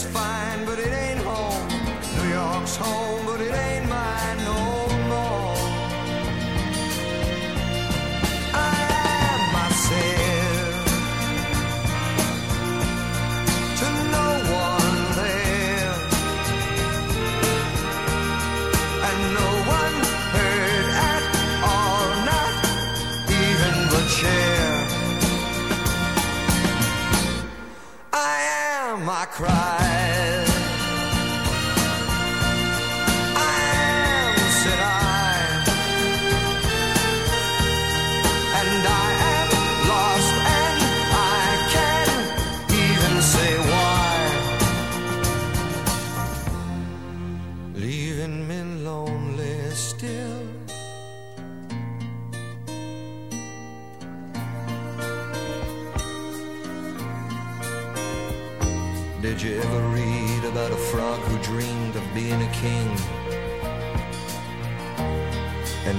LA's fine, but it ain't home. New York's home,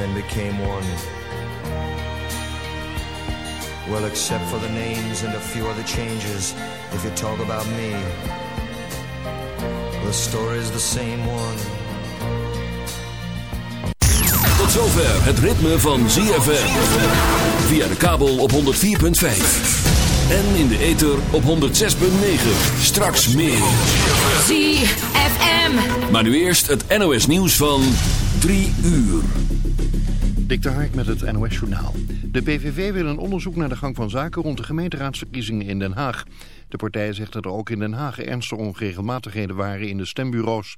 then became one? Well, except for the names and a few other changes, if you talk about me, the story's the same one. Tot zover het ritme van ZFM. Via de kabel op 104.5. En in de ether op 106.9. Straks meer. ZFM. Maar nu eerst het NOS nieuws van 3 uur. Dik de Hark met het NOS Journaal. De PVV wil een onderzoek naar de gang van zaken rond de gemeenteraadsverkiezingen in Den Haag. De partij zegt dat er ook in Den Haag ernstige onregelmatigheden waren in de stembureaus.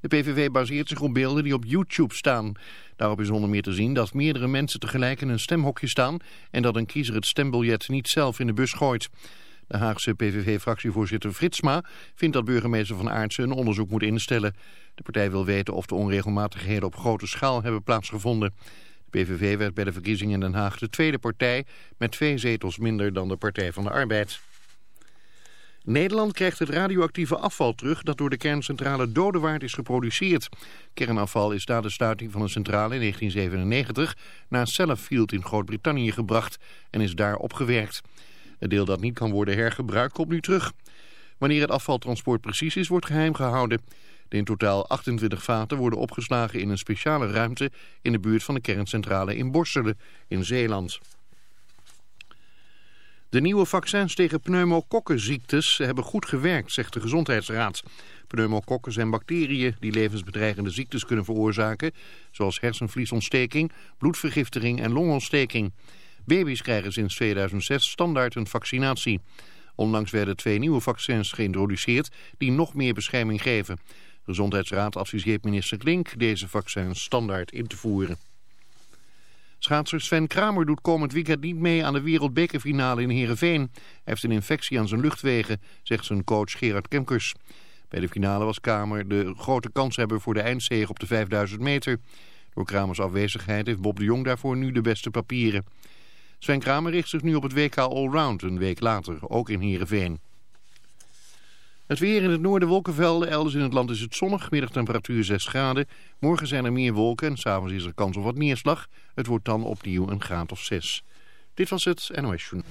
De PVV baseert zich op beelden die op YouTube staan. Daarop is onder meer te zien dat meerdere mensen tegelijk in een stemhokje staan... en dat een kiezer het stembiljet niet zelf in de bus gooit. De Haagse PVV-fractievoorzitter Fritsma vindt dat burgemeester Van Aartsen een onderzoek moet instellen. De partij wil weten of de onregelmatigheden op grote schaal hebben plaatsgevonden. PVV werd bij de verkiezingen in Den Haag de tweede partij met twee zetels minder dan de Partij van de Arbeid. Nederland krijgt het radioactieve afval terug dat door de kerncentrale Dodewaard is geproduceerd. Kernafval is na de sluiting van een centrale in 1997 naar Sellafield in Groot-Brittannië gebracht en is daar opgewerkt. Het deel dat niet kan worden hergebruikt komt nu terug. Wanneer het afvaltransport precies is, wordt geheim gehouden. De in totaal 28 vaten worden opgeslagen in een speciale ruimte in de buurt van de kerncentrale in Borselen in Zeeland. De nieuwe vaccins tegen pneumokokkenziektes hebben goed gewerkt, zegt de Gezondheidsraad. Pneumokokken zijn bacteriën die levensbedreigende ziektes kunnen veroorzaken, zoals hersenvliesontsteking, bloedvergiftiging en longontsteking. Baby's krijgen sinds 2006 standaard een vaccinatie. Onlangs werden twee nieuwe vaccins geïntroduceerd die nog meer bescherming geven. Gezondheidsraad adviseert minister Klink deze vaccins standaard in te voeren. Schaatser Sven Kramer doet komend weekend niet mee aan de wereldbekerfinale in Heerenveen. Hij heeft een infectie aan zijn luchtwegen, zegt zijn coach Gerard Kemkers. Bij de finale was Kramer de grote kanshebber voor de eindzege op de 5000 meter. Door Kramers afwezigheid heeft Bob de Jong daarvoor nu de beste papieren. Sven Kramer richt zich nu op het WK Allround een week later, ook in Heerenveen. Het weer in het noorden wolkenvelden, elders in het land is het zonnig, middagtemperatuur 6 graden. Morgen zijn er meer wolken en s'avonds is er kans op wat neerslag. Het wordt dan opnieuw een graad of 6. Dit was het NOS Journal.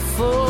before.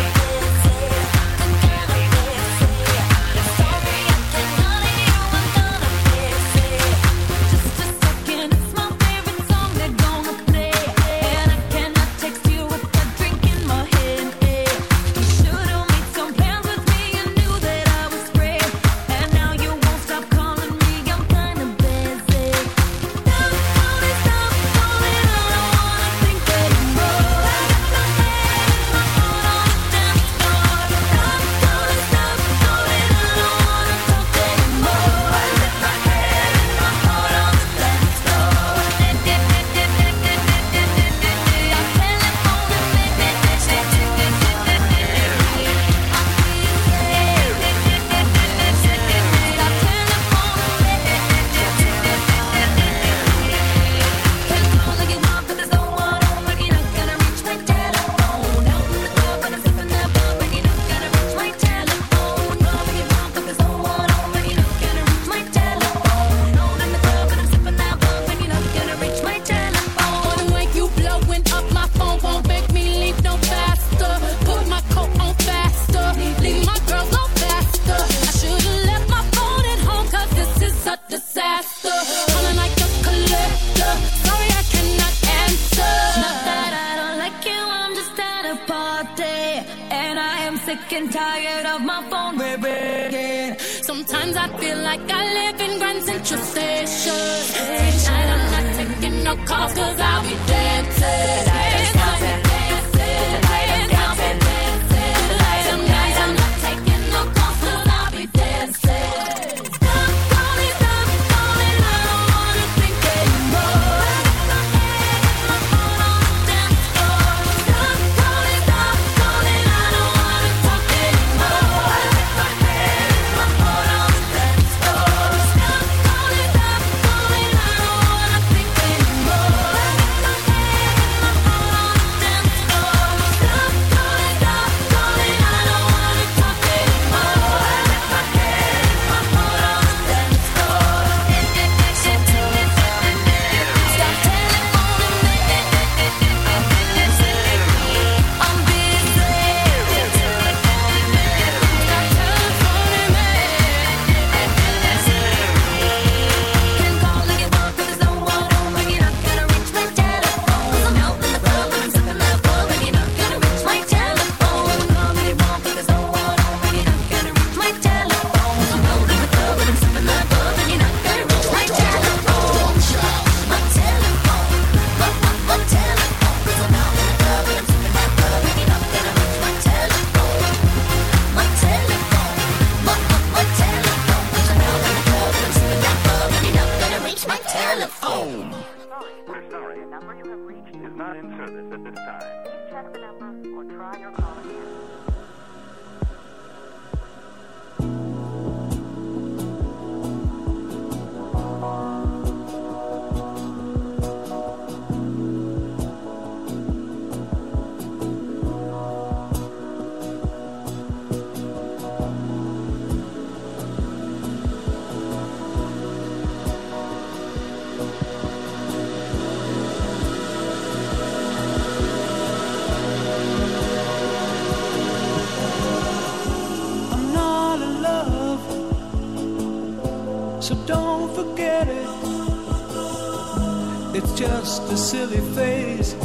just a silly face.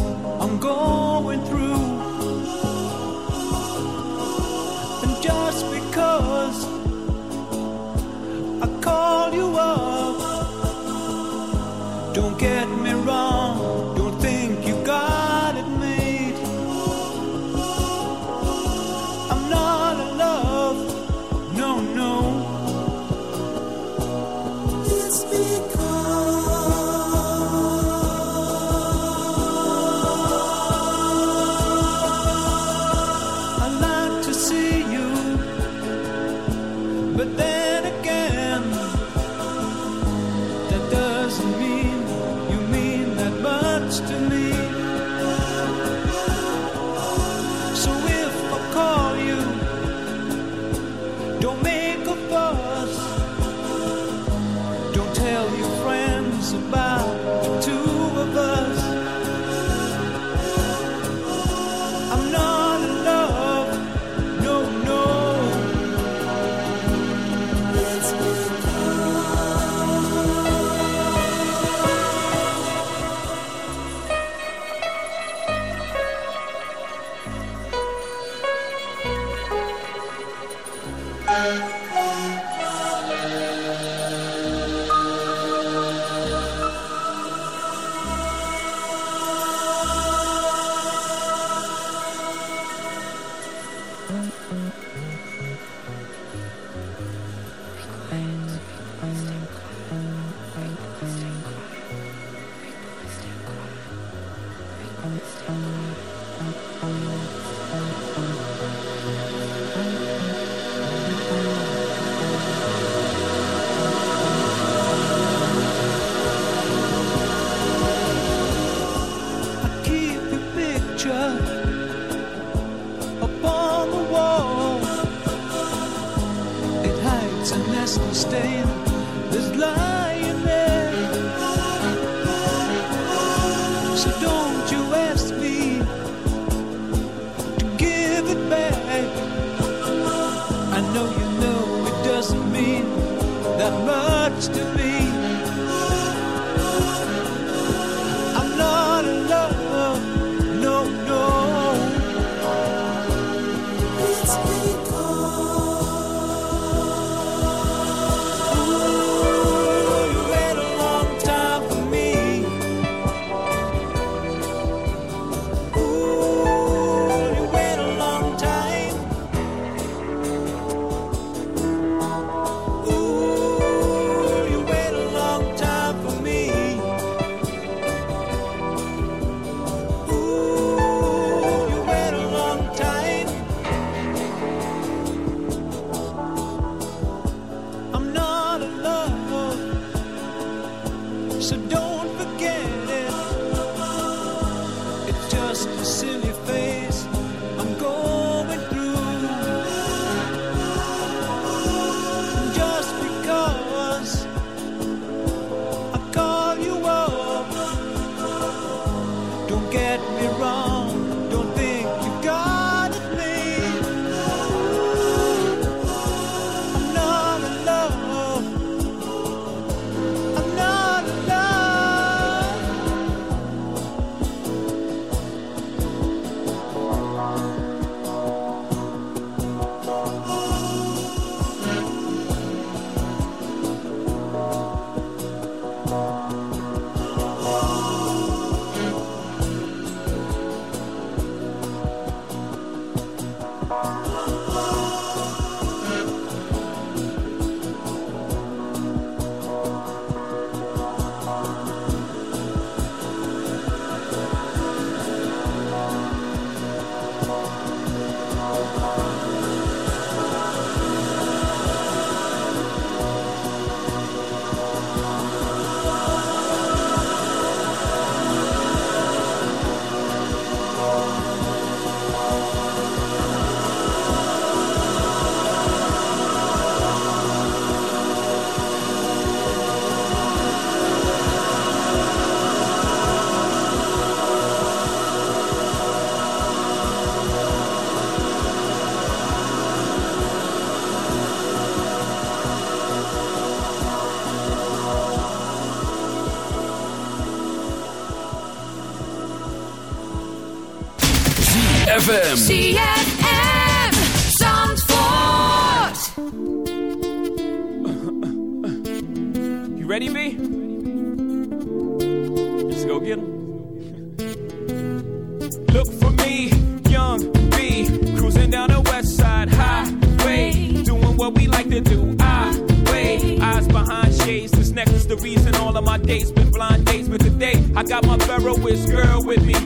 FM. ZFM Zandvoort. You ready, B? Let's go get 'em. Look for me, young B, cruising down the west side highway, doing what we like to do. I wait, eyes behind shades. This necklace, the reason all of my dates been blind dates. But today, I got my Ferroist girl with me.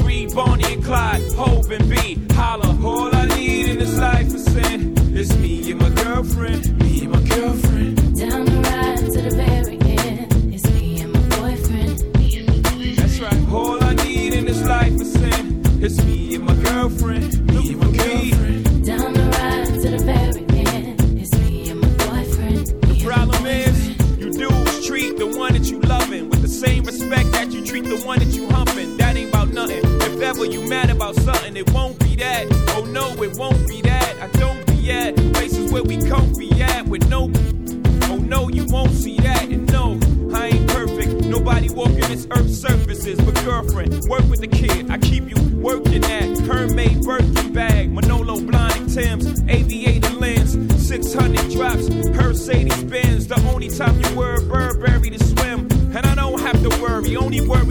Bonnie and Clyde, Hove and B. Holla, all I need in this life is sin. It's me and my girlfriend, me and my girlfriend. Whenever you mad about something, it won't be that. Oh no, it won't be that. I don't be at places where we comfy at with no. Oh no, you won't see that. And no, I ain't perfect. Nobody walking this earth's surfaces. But girlfriend, work with the kid. I keep you working at Hermaid birthday bag, Manolo blinding Tim's, aviator lens, 600 drops, Mercedes Benz. The only time you wear Burberry to swim, and I don't have to worry. Only worry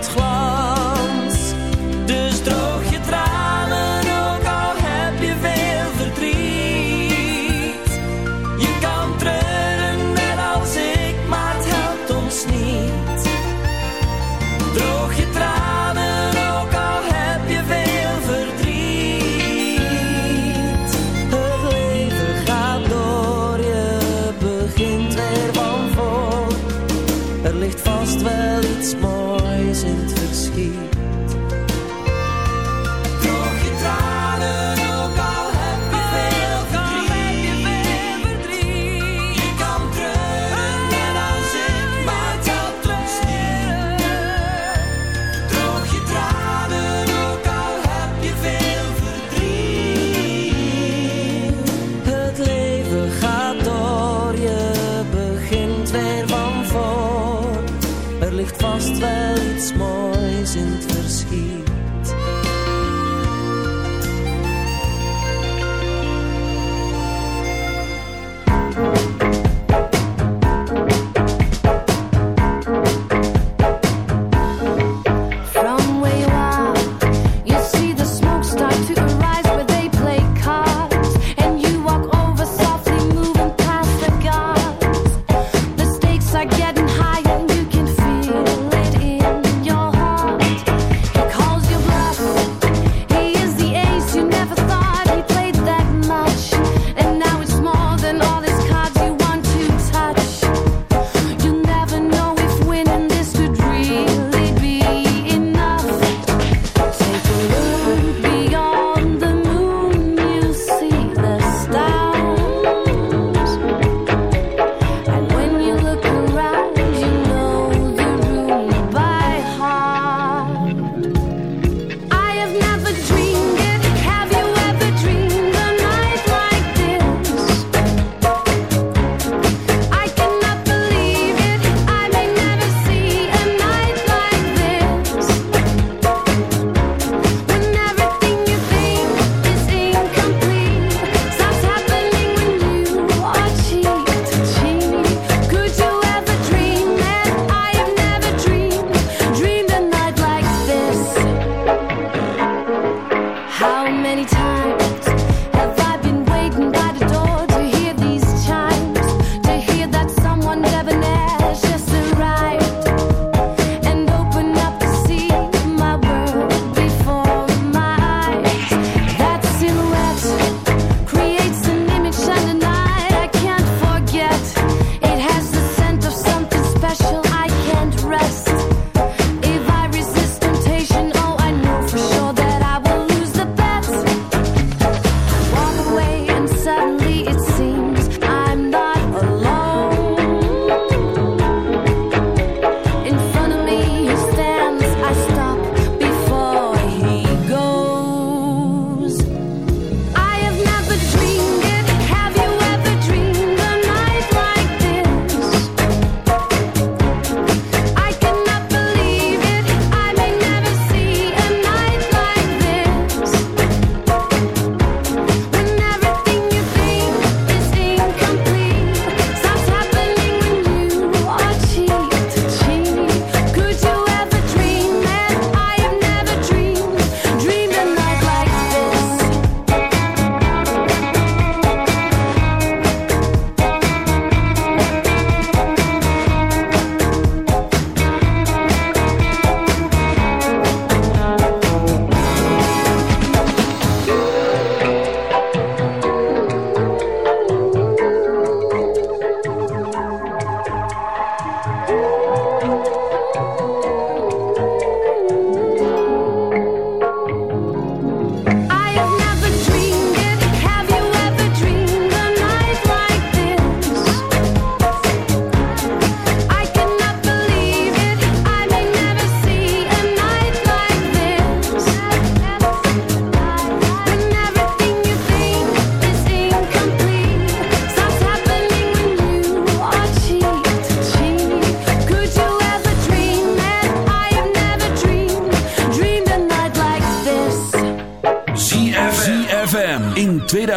het glas.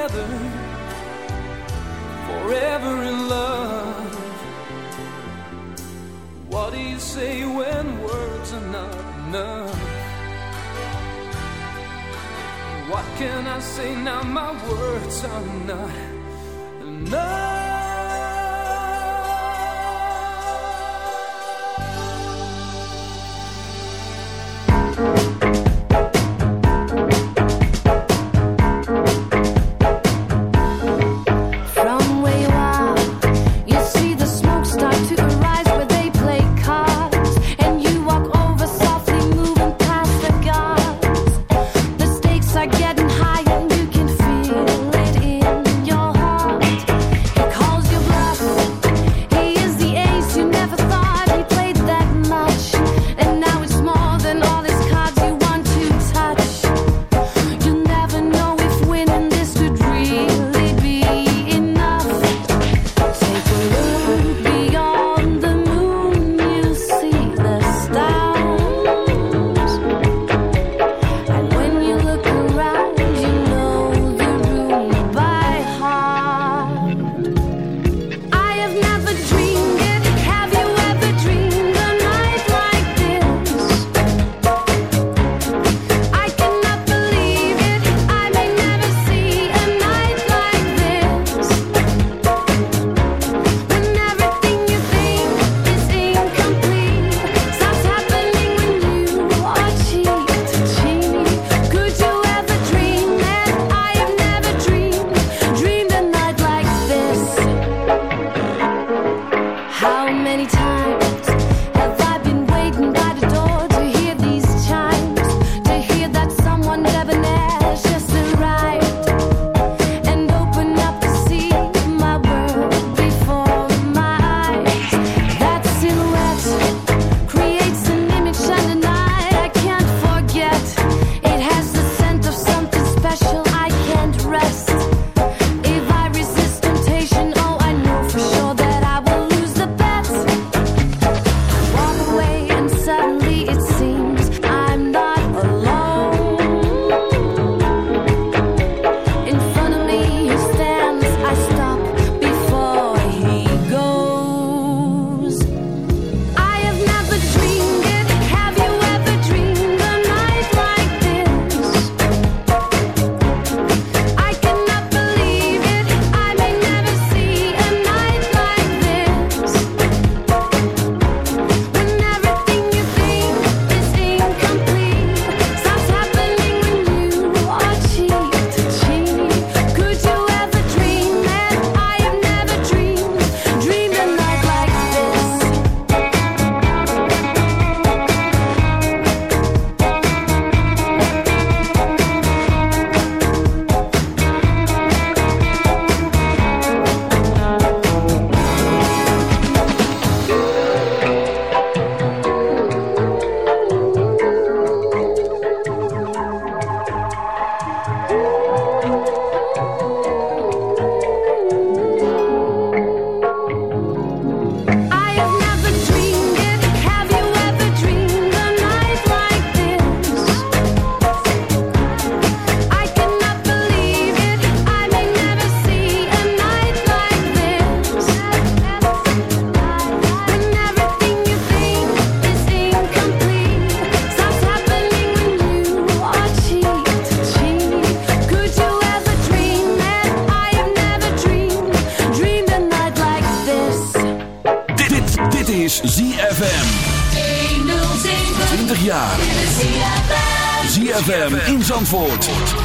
together, forever in love. What do you say when words are not enough? What can I say now? My words are not enough. How many times?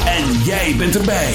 En jij bent erbij.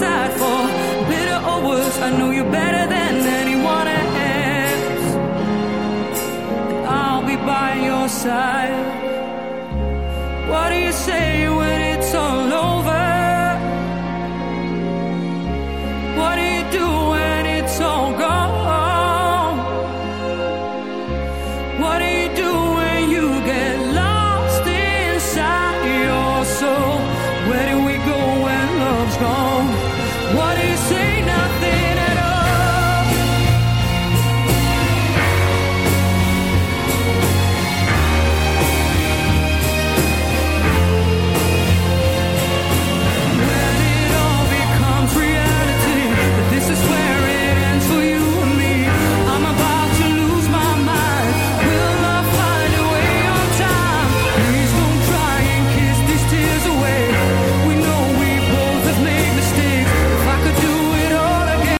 side for. better or worse, I know you better than anyone else. I'll be by your side. What do you say?